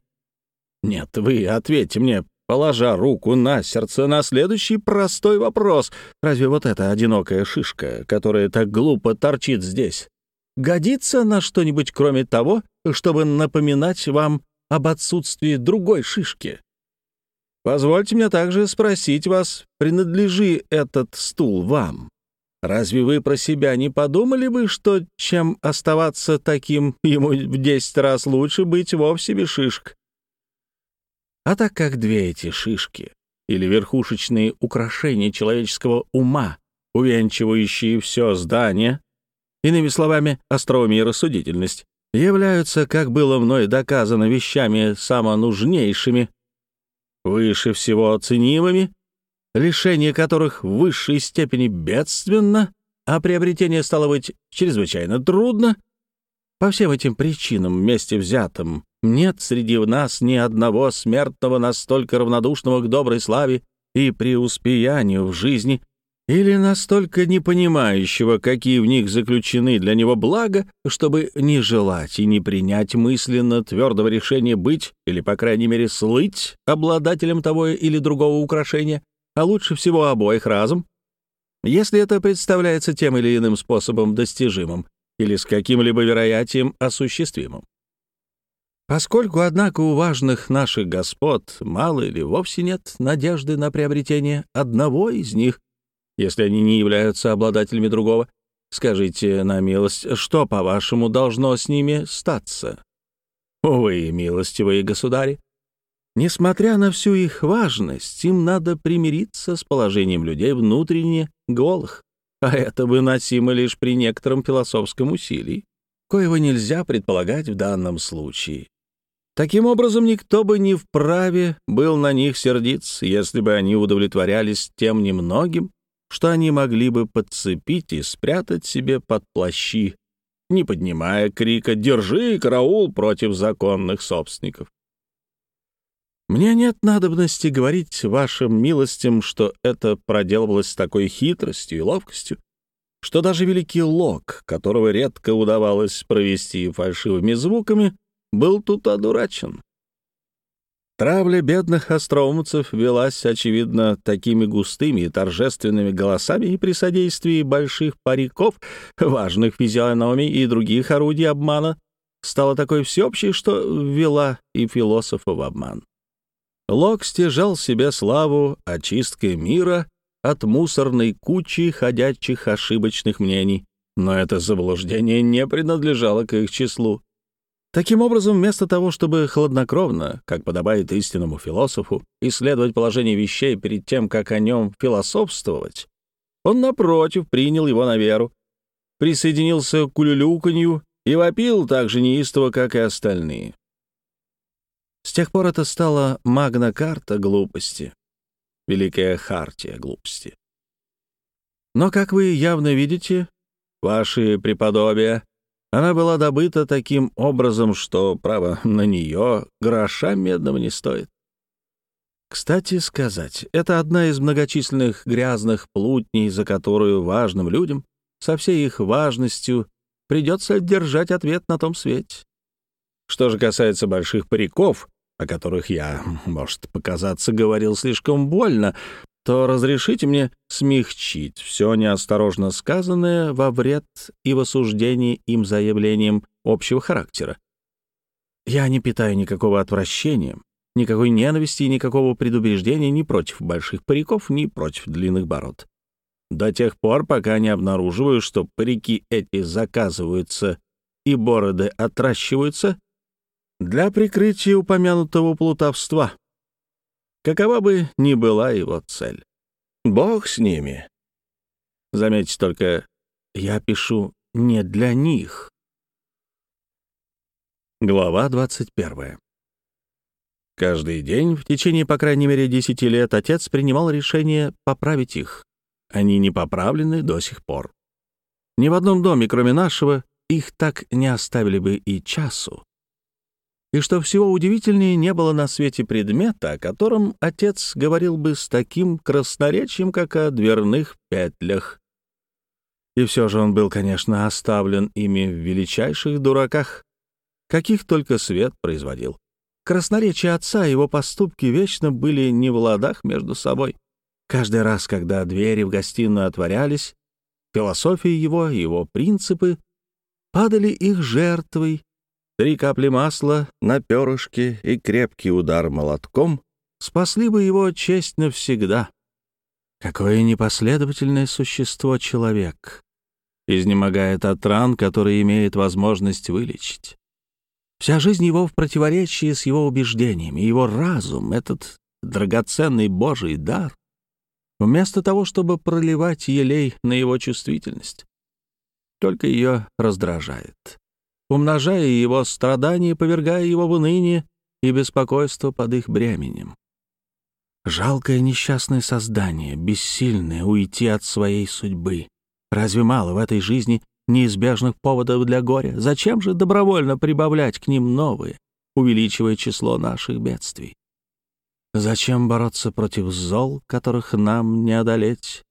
Нет, вы ответьте мне, положа руку на сердце, на следующий простой вопрос. Разве вот эта одинокая шишка, которая так глупо торчит здесь, годится на что-нибудь кроме того, чтобы напоминать вам об отсутствии другой шишки? Позвольте мне также спросить вас, принадлежи этот стул вам? Разве вы про себя не подумали бы, что чем оставаться таким, ему в десять раз лучше быть вовсе без шишек? А так как две эти шишки, или верхушечные украшения человеческого ума, увенчивающие все здание, иными словами, остроумие и рассудительность, являются, как было мной доказано, вещами самонужнейшими, выше всего оценимыми, лишение которых в высшей степени бедственно, а приобретение стало быть чрезвычайно трудно, по всем этим причинам вместе взятым нет среди нас ни одного смертного настолько равнодушного к доброй славе и преуспеянию в жизни, или настолько не понимающего, какие в них заключены для него блага, чтобы не желать и не принять мысленно твердого решения быть, или, по крайней мере, слыть обладателем того или другого украшения, а лучше всего обоих разом, если это представляется тем или иным способом достижимым или с каким-либо вероятием осуществимым. Поскольку, однако, у важных наших господ мало или вовсе нет надежды на приобретение одного из них, если они не являются обладателями другого. Скажите на милость, что, по-вашему, должно с ними статься? Увы, милостивые государи, несмотря на всю их важность, им надо примириться с положением людей внутренне голых, а это выносимо лишь при некотором философском усилии, коего нельзя предполагать в данном случае. Таким образом, никто бы не вправе был на них сердиться, если бы они удовлетворялись тем немногим, что они могли бы подцепить и спрятать себе под плащи, не поднимая крика «Держи, караул!» против законных собственников. Мне нет надобности говорить вашим милостям, что это проделывалось с такой хитростью и ловкостью, что даже великий Лок, которого редко удавалось провести фальшивыми звуками, был тут одурачен. Травля бедных остроумцев велась, очевидно, такими густыми и торжественными голосами и при содействии больших париков, важных физиономий и других орудий обмана стала такой всеобщей, что ввела и философа в обман. Лок стяжал себе славу очисткой мира от мусорной кучи ходячих ошибочных мнений, но это заблуждение не принадлежало к их числу. Таким образом, вместо того, чтобы хладнокровно, как подобает истинному философу, исследовать положение вещей перед тем, как о нем философствовать, он, напротив, принял его на веру, присоединился к улюлюканью и вопил так же неистово, как и остальные. С тех пор это стало магна-карта глупости, великая хартия глупости. Но, как вы явно видите, ваши преподобия она была добыта таким образом, что, право, на нее гроша медного не стоит. Кстати сказать, это одна из многочисленных грязных плутней, за которую важным людям, со всей их важностью, придется держать ответ на том свете. Что же касается больших париков, о которых я, может показаться, говорил слишком больно, то разрешите мне смягчить все неосторожно сказанное во вред и в осуждении им заявлением общего характера. Я не питаю никакого отвращения, никакой ненависти и никакого предубеждения ни против больших париков, ни против длинных бород. До тех пор, пока не обнаруживаю, что парики эти заказываются и бороды отращиваются для прикрытия упомянутого плутовства, какова бы ни была его цель. Бог с ними. Заметьте только, я пишу не для них. Глава 21. Каждый день, в течение, по крайней мере, десяти лет, отец принимал решение поправить их. Они не поправлены до сих пор. Ни в одном доме, кроме нашего, их так не оставили бы и часу и, что всего удивительнее, не было на свете предмета, о котором отец говорил бы с таким красноречием, как о дверных петлях. И все же он был, конечно, оставлен ими в величайших дураках, каких только свет производил. Красноречие отца и его поступки вечно были не в ладах между собой. Каждый раз, когда двери в гостиную отворялись, философия его и его принципы падали их жертвой Три капли масла на перышке и крепкий удар молотком спасли бы его честь навсегда. Какое непоследовательное существо человек. Изнемогает от ран, которые имеет возможность вылечить. Вся жизнь его в противоречии с его убеждениями, его разум, этот драгоценный Божий дар, вместо того, чтобы проливать елей на его чувствительность, только ее раздражает, умножая его страдания, повергая его в уныние и беспокойство под их бременем. Жалкое несчастное создание, бессильное уйти от своей судьбы. Разве мало в этой жизни неизбежных поводов для горя? Зачем же добровольно прибавлять к ним новые, увеличивая число наших бедствий? Зачем бороться против зол, которых нам не одолеть,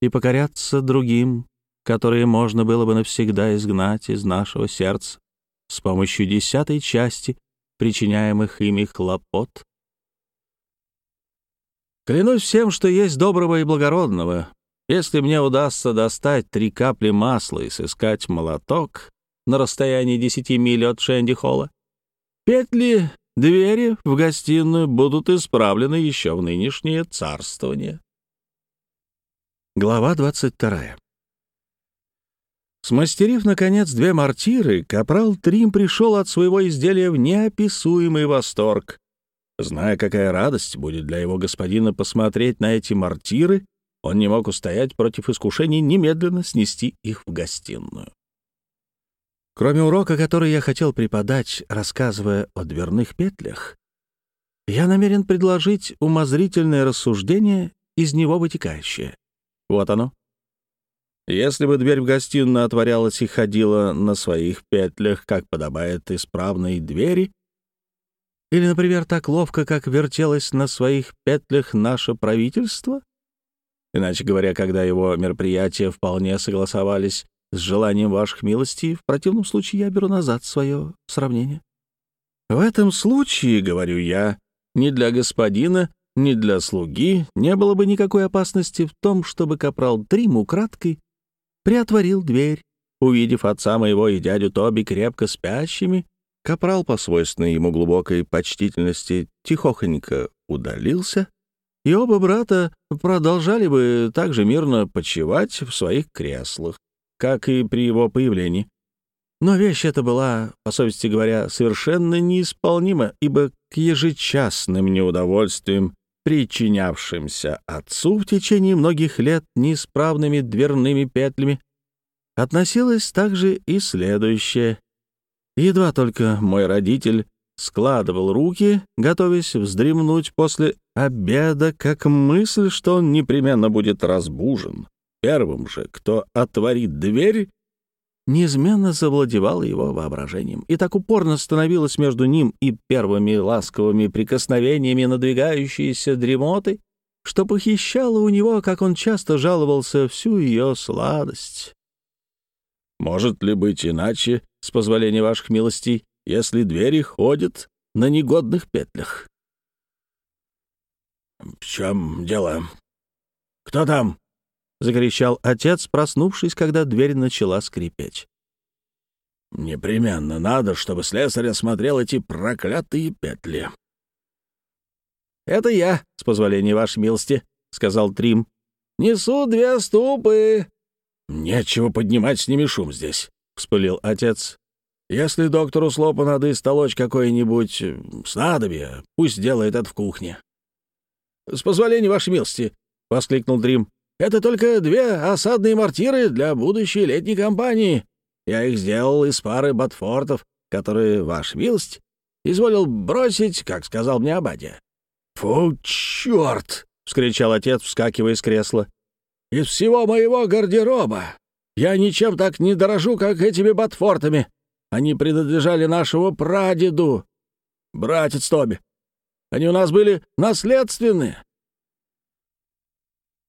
и покоряться другим, которые можно было бы навсегда изгнать из нашего сердца с помощью десятой части причиняемых ими хлопот? Клянусь всем, что есть доброго и благородного. Если мне удастся достать три капли масла и сыскать молоток на расстоянии десяти миль от Шенди-Холла, петли двери в гостиную будут исправлены еще в нынешнее царствование. Глава 22. Смастерив, наконец, две мортиры, капрал Трим пришел от своего изделия в неописуемый восторг. Зная, какая радость будет для его господина посмотреть на эти мортиры, он не мог устоять против искушений немедленно снести их в гостиную. Кроме урока, который я хотел преподать, рассказывая о дверных петлях, я намерен предложить умозрительное рассуждение, из него вытекающее. Вот оно. Если бы дверь в гостиную отворялась и ходила на своих петлях, как подобает исправной двери, или, например, так ловко, как вертелось на своих петлях наше правительство? Иначе говоря, когда его мероприятия вполне согласовались с желанием ваших милостей, в противном случае я беру назад свое сравнение. В этом случае, говорю я, ни для господина, ни для слуги не было бы никакой опасности в том, чтобы капрал Трим украдкой приотворил дверь, увидев отца моего и дядю Тоби крепко спящими, Капрал, по свойственной ему глубокой почтительности, тихохонько удалился, и оба брата продолжали бы так же мирно почивать в своих креслах, как и при его появлении. Но вещь эта была, по совести говоря, совершенно неисполнима, ибо к ежечасным неудовольствиям, причинявшимся отцу в течение многих лет неисправными дверными петлями, относилось также и следующее Едва только мой родитель складывал руки, готовясь вздремнуть после обеда, как мысль, что он непременно будет разбужен. Первым же, кто отворит дверь, неизменно завладевал его воображением, и так упорно становилось между ним и первыми ласковыми прикосновениями надвигающейся дремоты, что похищало у него, как он часто жаловался, всю ее сладость. Может ли быть иначе, с позволения ваших милостей, если двери ходят на негодных петлях? — В чем дело? Кто там? — закричал отец, проснувшись, когда дверь начала скрипеть. — Непременно надо, чтобы слесарь осмотрел эти проклятые петли. — Это я, с позволения вашей милости, — сказал Трим. — Несу две ступы. «Нечего поднимать с ними шум здесь», — вспылил отец. «Если доктору Слопу надо истолочь какое-нибудь э, снадобье, пусть делает это в кухне». «С позволения вашей милости», — воскликнул Дрим. «Это только две осадные мортиры для будущей летней кампании. Я их сделал из пары ботфортов, которые, ваша милость, изволил бросить, как сказал мне Абадия». «Фу, черт!» — вскричал отец, вскакивая с кресла из всего моего гардероба. Я ничем так не дорожу, как этими ботфортами. Они принадлежали нашему прадеду, братец Тоби. Они у нас были наследственные».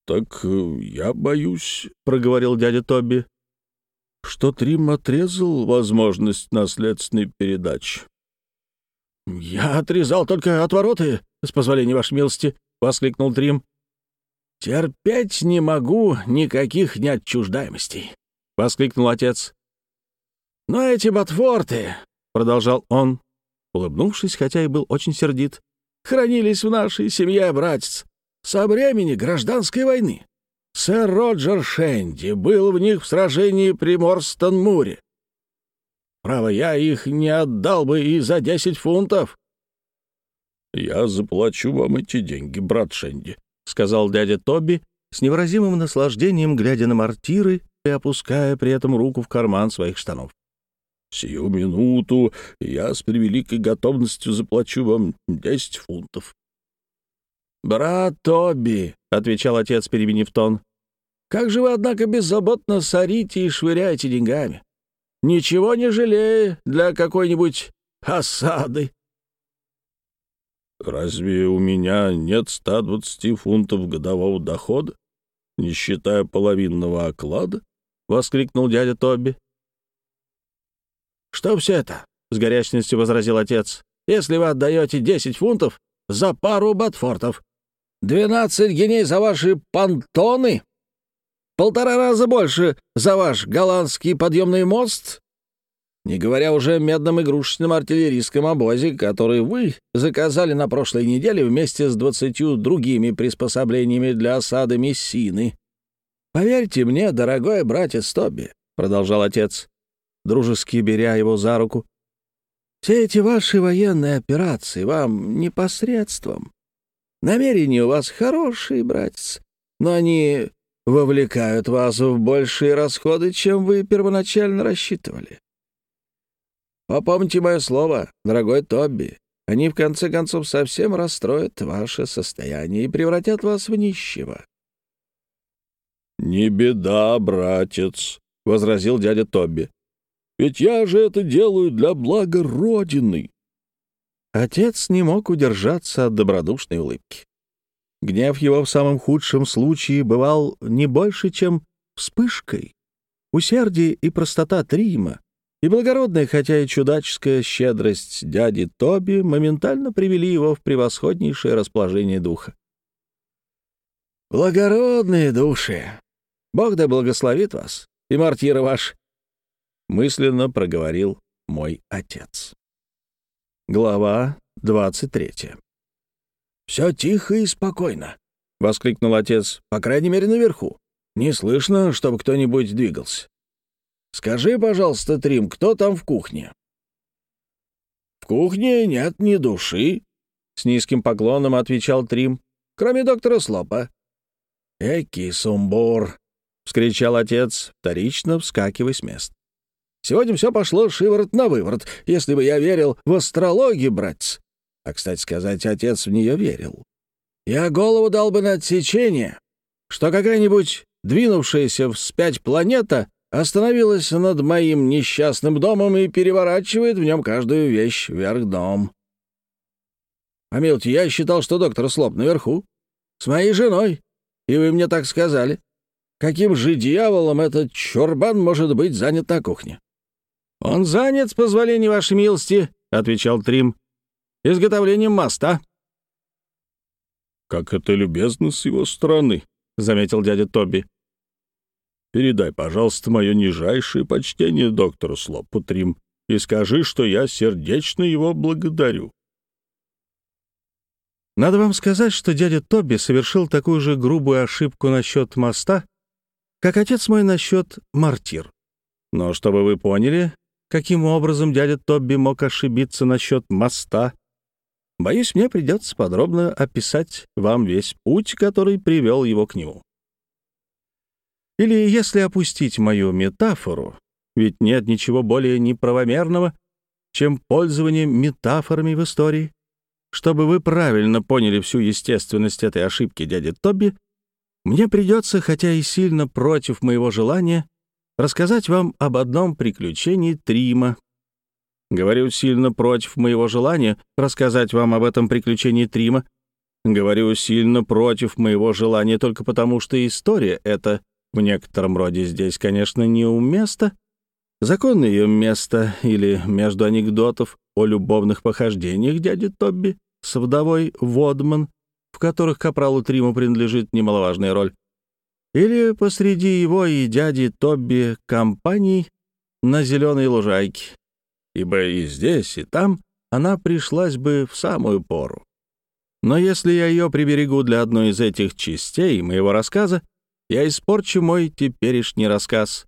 «Так э, я боюсь», — проговорил дядя Тоби, «что Трим отрезал возможность наследственной передачи». «Я отрезал только отвороты, с позволения вашей милости», — воскликнул Трим. «Терпеть не могу никаких неотчуждаемостей», — воскликнул отец. «Но эти ботфорты», — продолжал он, улыбнувшись, хотя и был очень сердит, — «хранились в нашей семье, братец. Со времени гражданской войны. Сэр Роджер Шенди был в них в сражении при Морстон-Муре. Право, я их не отдал бы и за десять фунтов. — Я заплачу вам эти деньги, брат Шенди, — сказал дядя Тоби, с невыразимым наслаждением глядя на мортиры и опуская при этом руку в карман своих штанов. «Сию минуту я с превеликой готовностью заплачу вам десять фунтов». «Брат Тоби», — отвечал отец, переменив тон, — «как же вы, однако, беззаботно сорите и швыряете деньгами? Ничего не жалея для какой-нибудь осады». «Разве у меня нет 120 фунтов годового дохода, не считая половинного оклада?» — воскликнул дядя Тоби. «Что все это?» — с горячностью возразил отец. «Если вы отдаете 10 фунтов за пару ботфортов, 12 геней за ваши понтоны, полтора раза больше за ваш голландский подъемный мост, не говоря уже о медном игрушечном артиллерийском обозе, который вы заказали на прошлой неделе вместе с двадцатью другими приспособлениями для осады Мессины. Поверьте мне, дорогой братец Тоби, — продолжал отец, дружески беря его за руку, — все эти ваши военные операции вам непосредством. Намерения у вас хорошие, братец, но они вовлекают вас в большие расходы, чем вы первоначально рассчитывали. Попомните мое слово, дорогой Тобби. Они, в конце концов, совсем расстроят ваше состояние и превратят вас в нищего». «Не беда, братец», — возразил дядя Тобби. «Ведь я же это делаю для блага Родины». Отец не мог удержаться от добродушной улыбки. Гнев его в самом худшем случае бывал не больше, чем вспышкой. Усердие и простота Трима и благородная, хотя и чудаческая щедрость дяди Тоби моментально привели его в превосходнейшее расположение духа. «Благородные души! Бог да благословит вас, и мартира ваш!» — мысленно проговорил мой отец. Глава двадцать третья. «Все тихо и спокойно», — воскликнул отец, — «по крайней мере, наверху. Не слышно, чтобы кто-нибудь двигался. Скажи, пожалуйста, Трим, кто там в кухне?» «В кухне нет ни души», — с низким поклоном отвечал Трим, «кроме доктора Слопа». «Эки сумбур!» — вскричал отец, вторично вскакивая с места. «Сегодня все пошло шиворот на выворот, если бы я верил в астрологию, братец. А, кстати сказать, отец в нее верил. Я голову дал бы на отсечение, что какая-нибудь двинувшаяся вспять планета остановилась над моим несчастным домом и переворачивает в нем каждую вещь вверх дном. Помилуйте, я считал, что доктор Слоп наверху, с моей женой, и вы мне так сказали. Каким же дьяволом этот чурбан может быть занят на кухне? — Он занят, с позволения вашей милости, — отвечал Трим, — изготовлением моста. — Как это любезно с его стороны, — заметил дядя Тоби. Передай, пожалуйста, мое нижайшее почтение доктору Слопу Трим и скажи, что я сердечно его благодарю. Надо вам сказать, что дядя Тоби совершил такую же грубую ошибку насчет моста, как отец мой насчет мартир. Но чтобы вы поняли, каким образом дядя Тоби мог ошибиться насчет моста, боюсь, мне придется подробно описать вам весь путь, который привел его к нему. Или, если опустить мою метафору, ведь нет ничего более неправомерного, чем пользование метафорами в истории. Чтобы вы правильно поняли всю естественность этой ошибки дяди Тоби, мне придется, хотя и сильно против моего желания, рассказать вам об одном приключении Трима. Говорю сильно против моего желания рассказать вам об этом приключении Трима. Говорю сильно против моего желания только потому, что история эта в некотором роде здесь, конечно, неуместно. Законное ее место или между анекдотов о любовных похождениях дяди Тобби с вдовой Водман, в которых капралу Триму принадлежит немаловажная роль, или посреди его и дяди Тобби компаний на зеленой лужайке, ибо и здесь, и там она пришлась бы в самую пору. Но если я ее приберегу для одной из этих частей моего рассказа, я испорчу мой теперешний рассказ.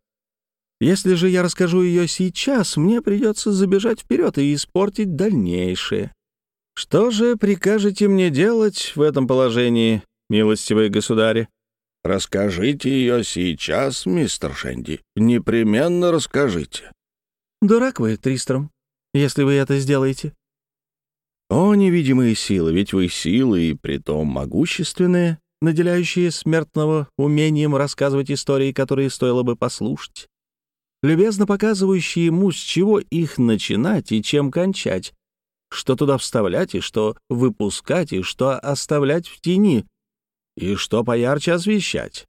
Если же я расскажу ее сейчас, мне придется забежать вперед и испортить дальнейшее. Что же прикажете мне делать в этом положении, милостивые государи? Расскажите ее сейчас, мистер Шенди. Непременно расскажите. Дурак вы, Тристром, если вы это сделаете. О, невидимые силы, ведь вы силы, и притом могущественные, наделяющие смертного умением рассказывать истории, которые стоило бы послушать, любезно показывающие ему, с чего их начинать и чем кончать, что туда вставлять и что выпускать, и что оставлять в тени, и что поярче освещать.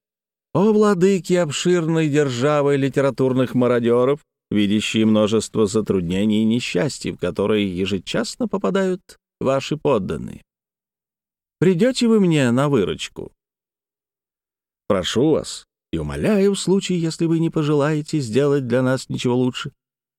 О, владыки обширной державы литературных мародеров, видящие множество затруднений и несчастий, в которые ежечасно попадают ваши подданные. Придете вы мне на выручку? Прошу вас и умоляю, в случае, если вы не пожелаете сделать для нас ничего лучше,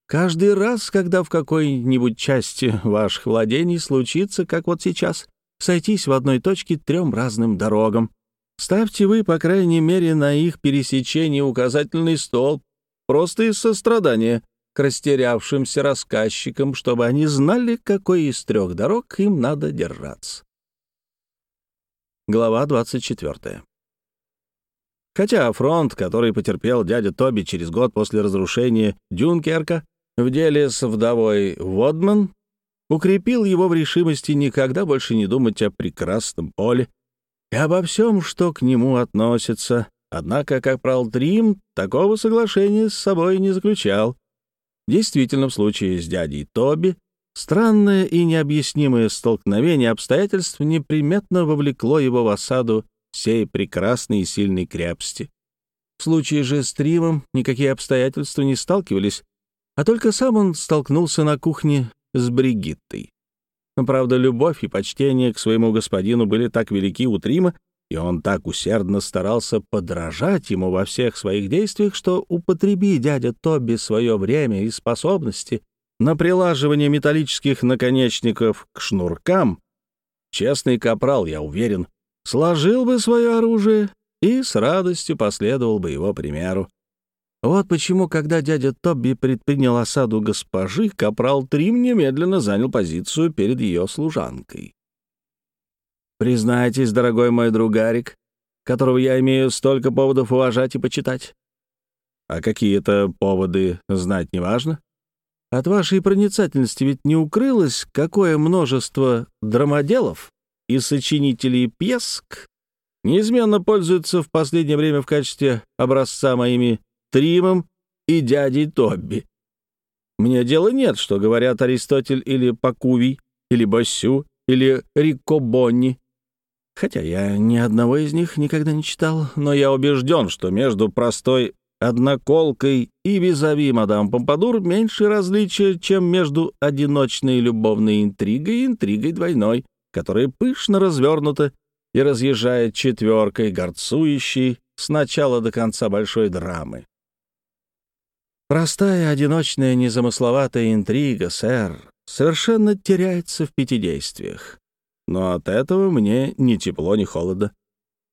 каждый раз, когда в какой-нибудь части ваших владений случится, как вот сейчас, сойтись в одной точке трем разным дорогам, ставьте вы, по крайней мере, на их пересечении указательный столб, просто из сострадания к растерявшимся рассказчикам, чтобы они знали, какой из трех дорог им надо держаться. Глава 24. Хотя фронт, который потерпел дядя Тоби через год после разрушения Дюнкерка в деле с вдовой Водман, укрепил его в решимости никогда больше не думать о прекрасном поле и обо всем, что к нему относится, Однако, как правил Трим, такого соглашения с собой не заключал. Действительно, в случае с дядей Тоби, странное и необъяснимое столкновение обстоятельств неприметно вовлекло его в осаду всей прекрасной и сильной крепости. В случае же с Тримом никакие обстоятельства не сталкивались, а только сам он столкнулся на кухне с Бригиттой. Правда, любовь и почтение к своему господину были так велики у Трима, и он так усердно старался подражать ему во всех своих действиях, что употреби дядя Тоби свое время и способности на прилаживание металлических наконечников к шнуркам, честный капрал, я уверен, сложил бы свое оружие и с радостью последовал бы его примеру. Вот почему, когда дядя Тобби предпринял осаду госпожи, капрал Трим немедленно занял позицию перед ее служанкой. Признайтесь, дорогой мой друг Гарик, которого я имею столько поводов уважать и почитать. А какие это поводы, знать не важно. От вашей проницательности ведь не укрылось, какое множество драмоделов и сочинителей пьеск неизменно пользуются в последнее время в качестве образца моими Тримом и дядей Тобби. Мне дела нет, что говорят Аристотель или Пакувий, или Боссю, или Рикобонни. Хотя я ни одного из них никогда не читал, но я убежден, что между простой одноколкой и визави мадам Помпадур меньше различия, чем между одиночной любовной интригой и интригой двойной, которая пышно развернута и разъезжает четверкой, горцующей с начала до конца большой драмы. Простая, одиночная, незамысловатая интрига, сэр, совершенно теряется в пяти действиях но от этого мне ни тепло, ни холодно.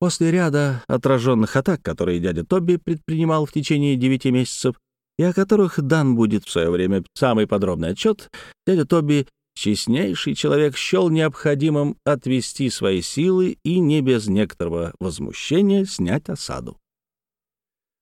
После ряда отраженных атак, которые дядя Тоби предпринимал в течение девяти месяцев, и о которых дан будет в свое время самый подробный отчет, дядя Тоби, честнейший человек, счел необходимым отвести свои силы и не без некоторого возмущения снять осаду.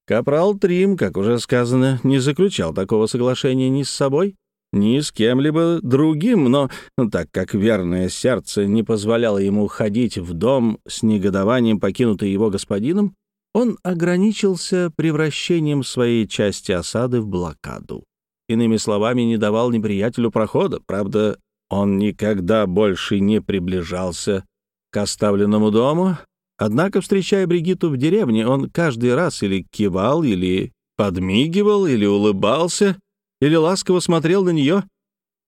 Капрал Трим, как уже сказано, не заключал такого соглашения ни с собой, ни с кем-либо другим, но так как верное сердце не позволяло ему ходить в дом с негодованием, покинутый его господином, он ограничился превращением своей части осады в блокаду. Иными словами, не давал неприятелю прохода. Правда, он никогда больше не приближался к оставленному дому, однако, встречая Бригиту в деревне, он каждый раз или кивал, или подмигивал, или улыбался, или ласково смотрел на нее,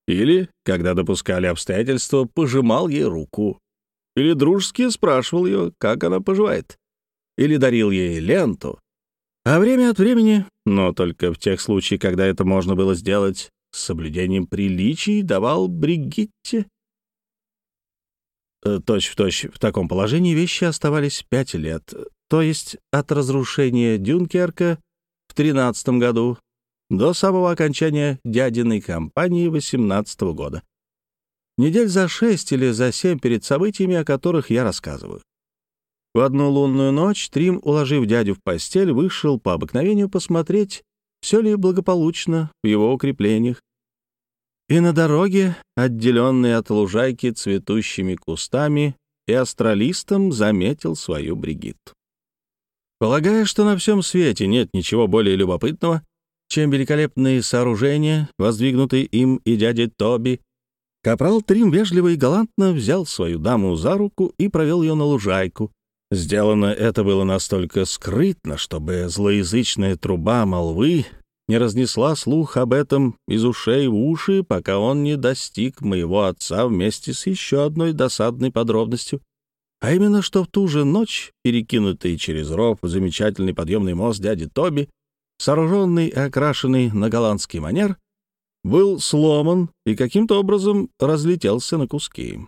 или, когда допускали обстоятельства, пожимал ей руку, или дружески спрашивал ее, как она поживает, или дарил ей ленту. А время от времени, но только в тех случаях, когда это можно было сделать с соблюдением приличий, давал Бригитте э, точь-в-точь точь в таком положении вещи оставались пять лет, то есть от разрушения Дюнкерка в 13 году до самого окончания дядиной кампании 18 года. Недель за шесть или за семь перед событиями, о которых я рассказываю. В одну лунную ночь Трим, уложив дядю в постель, вышел по обыкновению посмотреть, все ли благополучно в его укреплениях. И на дороге, отделенной от лужайки цветущими кустами и астролистом, заметил свою Бригитту. Полагая, что на всем свете нет ничего более любопытного, чем великолепные сооружения, воздвигнутые им и дядей Тоби, капрал Трим вежливо и галантно взял свою даму за руку и провел ее на лужайку. Сделано это было настолько скрытно, чтобы злоязычная труба молвы не разнесла слух об этом из ушей в уши, пока он не достиг моего отца вместе с еще одной досадной подробностью, а именно, что в ту же ночь, перекинутый через ров замечательный подъемный мост дяди Тоби, сооруженный и окрашенный на голландский манер, был сломан и каким-то образом разлетелся на куски.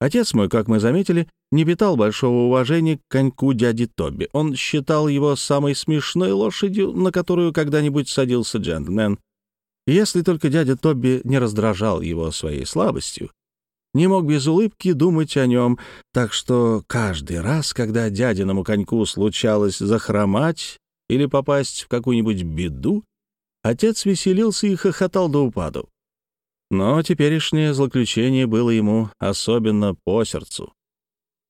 Отец мой, как мы заметили, не питал большого уважения к коньку дяди Тоби. Он считал его самой смешной лошадью, на которую когда-нибудь садился джентльмен. если только дядя Тоби не раздражал его своей слабостью, не мог без улыбки думать о нем, так что каждый раз, когда дядиному коньку случалось захромать или попасть в какую-нибудь беду, отец веселился и хохотал до упаду. Но теперешнее злоключение было ему особенно по сердцу.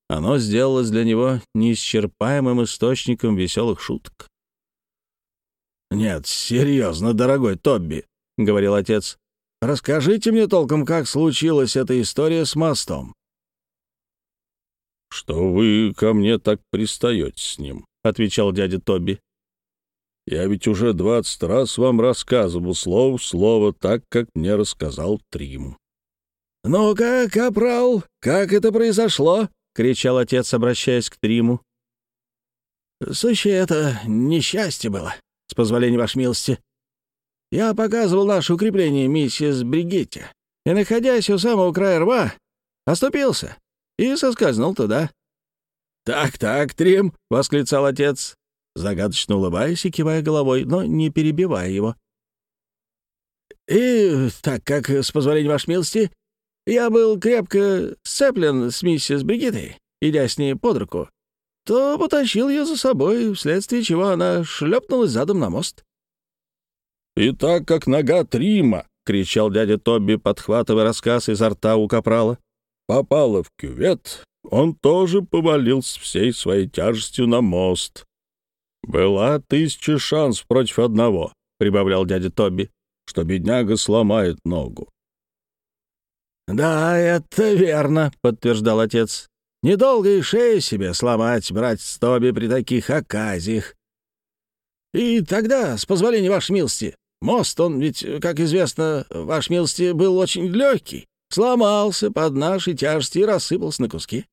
Оно сделалось для него неисчерпаемым источником веселых шуток. «Нет, серьезно, дорогой Тобби», — говорил отец, — «расскажите мне толком, как случилась эта история с мостом». «Что вы ко мне так пристаете с ним?» — отвечал дядя Тобби. Я ведь уже двадцать раз вам рассказывал слово в слово так, как мне рассказал Трим. «Ну-ка, капрал, как это произошло?» — кричал отец, обращаясь к Триму. «Сущее это несчастье было, с позволения вашей милости. Я показывал наше укрепление миссис Бригитте, и, находясь у самого края рва, оступился и соскользнул туда». «Так-так, Трим!» — восклицал отец загадочно улыбаясь и кивая головой, но не перебивая его. «И так как, с позволения вашей милости, я был крепко сцеплен с миссис Бригиттой, идя с ней под руку, то потащил ее за собой, вследствие чего она шлепнулась задом на мост». «И так как нога Трима!» — кричал дядя Тобби, подхватывая рассказ изо рта у капрала. «Попала в кювет, он тоже повалился всей своей тяжестью на мост. «Была тысяча шансов против одного», — прибавлял дядя Тоби, «что бедняга сломает ногу». «Да, это верно», — подтверждал отец. «Недолго и шею себе сломать, братец Тоби, при таких оказиях. И тогда, с позволения вашей милости, мост, он ведь, как известно, вашей милости, был очень легкий, сломался под нашей тяжестью и рассыпался на куски.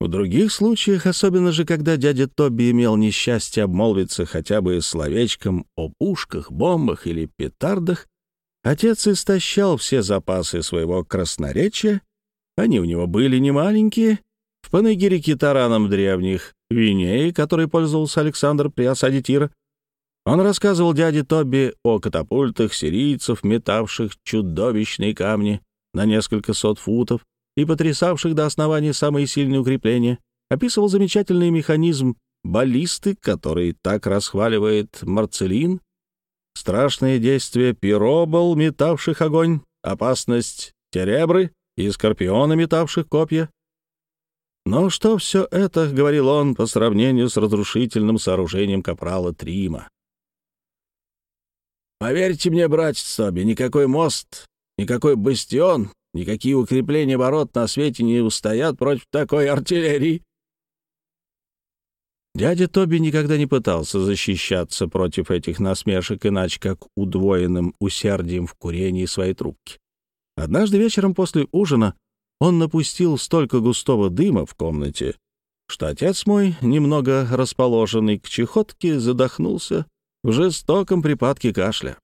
В других случаях, особенно же когда дядя Тоби имел несчастье обмолвиться хотя бы словечком о пушках, бомбах или петардах, отец истощал все запасы своего красноречия, они у него были немаленькие, в панегирике тараном древних, вине, которой пользовался Александр при осаде Тира, он рассказывал дяде Тоби о катапультах сирийцев, метавших чудовищные камни на несколько сот футов, и потрясавших до основания самые сильные укрепления, описывал замечательный механизм баллисты, который так расхваливает Марцелин, страшное действие пиробол, метавших огонь, опасность теребры и скорпиона, метавших копья. Но что все это, — говорил он, — по сравнению с разрушительным сооружением капрала Трима? Поверьте мне, братец Тоби, никакой мост, никакой бастион Никакие укрепления ворот на свете не устоят против такой артиллерии. Дядя Тоби никогда не пытался защищаться против этих насмешек, иначе как удвоенным усердием в курении своей трубки. Однажды вечером после ужина он напустил столько густого дыма в комнате, что отец мой, немного расположенный к чехотке, задохнулся в жестоком припадке кашля.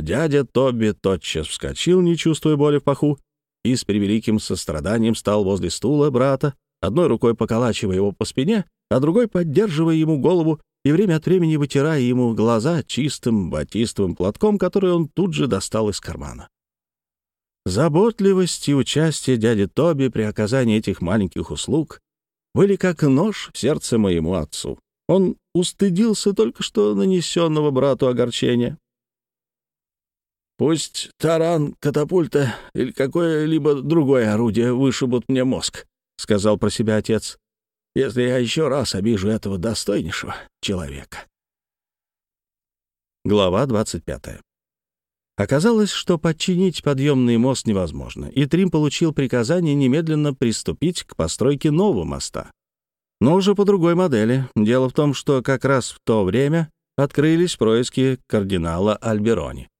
Дядя Тоби тотчас вскочил, не чувствуя боли в паху, и с превеликим состраданием стал возле стула брата, одной рукой поколачивая его по спине, а другой поддерживая ему голову и время от времени вытирая ему глаза чистым батистовым платком, который он тут же достал из кармана. Заботливость и участие дяди Тоби при оказании этих маленьких услуг были как нож в сердце моему отцу. Он устыдился только что нанесенного брату огорчения. «Пусть таран, катапульта или какое-либо другое орудие вышибут мне мозг», — сказал про себя отец, «если я еще раз обижу этого достойнейшего человека». Глава двадцать пятая. Оказалось, что подчинить подъемный мост невозможно, и Трим получил приказание немедленно приступить к постройке нового моста. Но уже по другой модели. Дело в том, что как раз в то время открылись происки кардинала Альберони.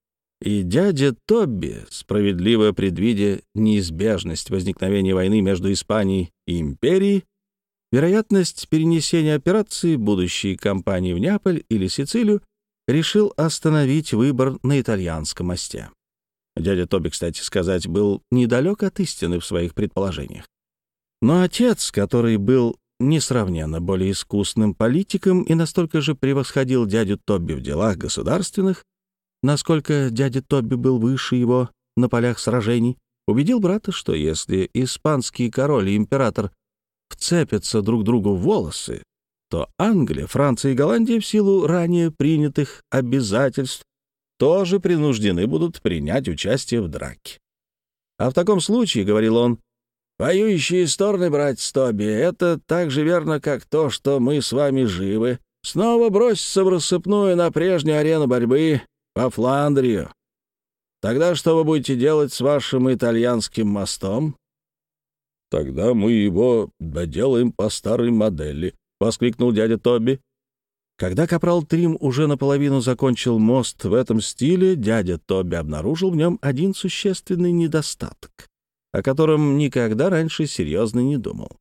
И дядя Тобби, справедливо предвидя неизбежность возникновения войны между Испанией и Империей, вероятность перенесения операции будущей кампании в Неаполь или Сицилию, решил остановить выбор на итальянском мосте. Дядя Тоби, кстати сказать, был недалек от истины в своих предположениях. Но отец, который был несравненно более искусным политиком и настолько же превосходил дядю Тоби в делах государственных, насколько дядя Тоби был выше его на полях сражений, убедил брата, что если испанский король и император вцепятся друг другу в волосы, то Англия, Франция и Голландия в силу ранее принятых обязательств тоже принуждены будут принять участие в драке. А в таком случае, — говорил он, — воюющие стороны, братец Тоби, это так же верно, как то, что мы с вами живы, снова бросятся в рассыпную на прежнюю арену борьбы по Фландрию. Тогда что вы будете делать с вашим итальянским мостом? Тогда мы его доделаем по старой модели, — воскликнул дядя Тоби. Когда капрал Трим уже наполовину закончил мост в этом стиле, дядя Тоби обнаружил в нем один существенный недостаток, о котором никогда раньше серьезно не думал.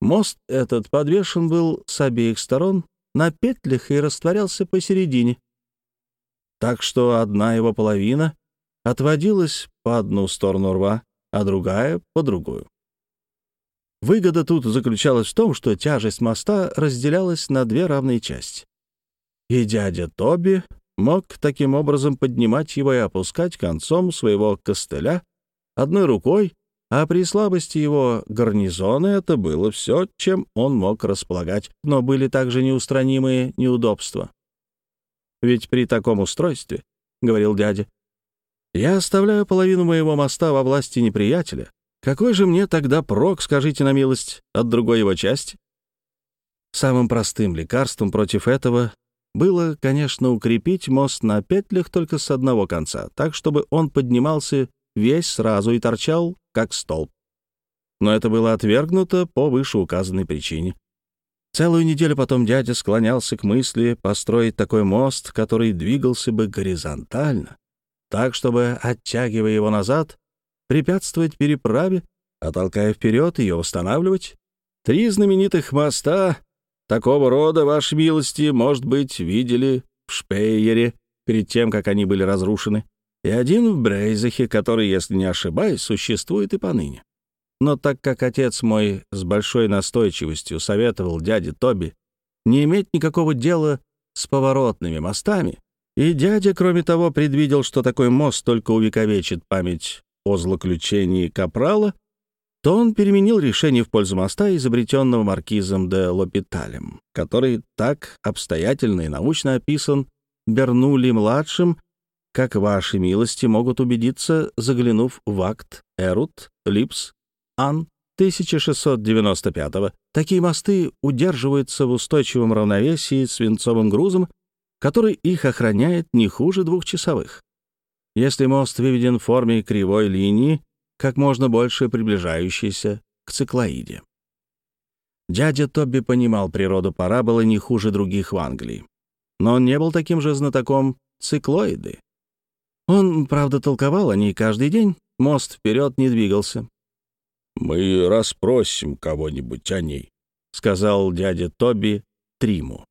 Мост этот подвешен был с обеих сторон на петлях и растворялся посередине, так что одна его половина отводилась по одну сторону рва, а другая — по другую. Выгода тут заключалась в том, что тяжесть моста разделялась на две равные части. И дядя Тоби мог таким образом поднимать его и опускать концом своего костыля одной рукой, а при слабости его гарнизона это было все, чем он мог располагать, но были также неустранимые неудобства. «Ведь при таком устройстве, — говорил дядя, — я оставляю половину моего моста во власти неприятеля, какой же мне тогда прок, скажите на милость, от другой его части? Самым простым лекарством против этого было, конечно, укрепить мост на петлях только с одного конца, так, чтобы он поднимался весь сразу и торчал, как столб. Но это было отвергнуто по вышеуказанной причине. Целую неделю потом дядя склонялся к мысли построить такой мост, который двигался бы горизонтально, так, чтобы, оттягивая его назад, препятствовать переправе, а толкая вперед ее восстанавливать. Три знаменитых моста такого рода, ваши милости, может быть, видели в Шпейере перед тем, как они были разрушены, и один в Брейзахе, который, если не ошибаюсь, существует и поныне. Но так как отец мой с большой настойчивостью советовал дяде Тоби не иметь никакого дела с поворотными мостами, и дядя, кроме того, предвидел, что такой мост только увековечит память о злоключении Капрала, то он переменил решение в пользу моста, изобретенного маркизом де Лопиталем, который так обстоятельно и научно описан Бернули-младшим, как ваши милости могут убедиться, заглянув в акт Эрут, Липс, Ан 1695 -го. Такие мосты удерживаются в устойчивом равновесии свинцовым грузом, который их охраняет не хуже двухчасовых. Если мост выведен в форме кривой линии, как можно больше приближающейся к циклоиде. Дядя Тобби понимал природу параболы не хуже других в Англии, но он не был таким же знатоком циклоиды. Он, правда, толковал о ней каждый день, мост вперед не двигался. «Мы расспросим кого-нибудь о ней», — сказал дядя Тоби Триму.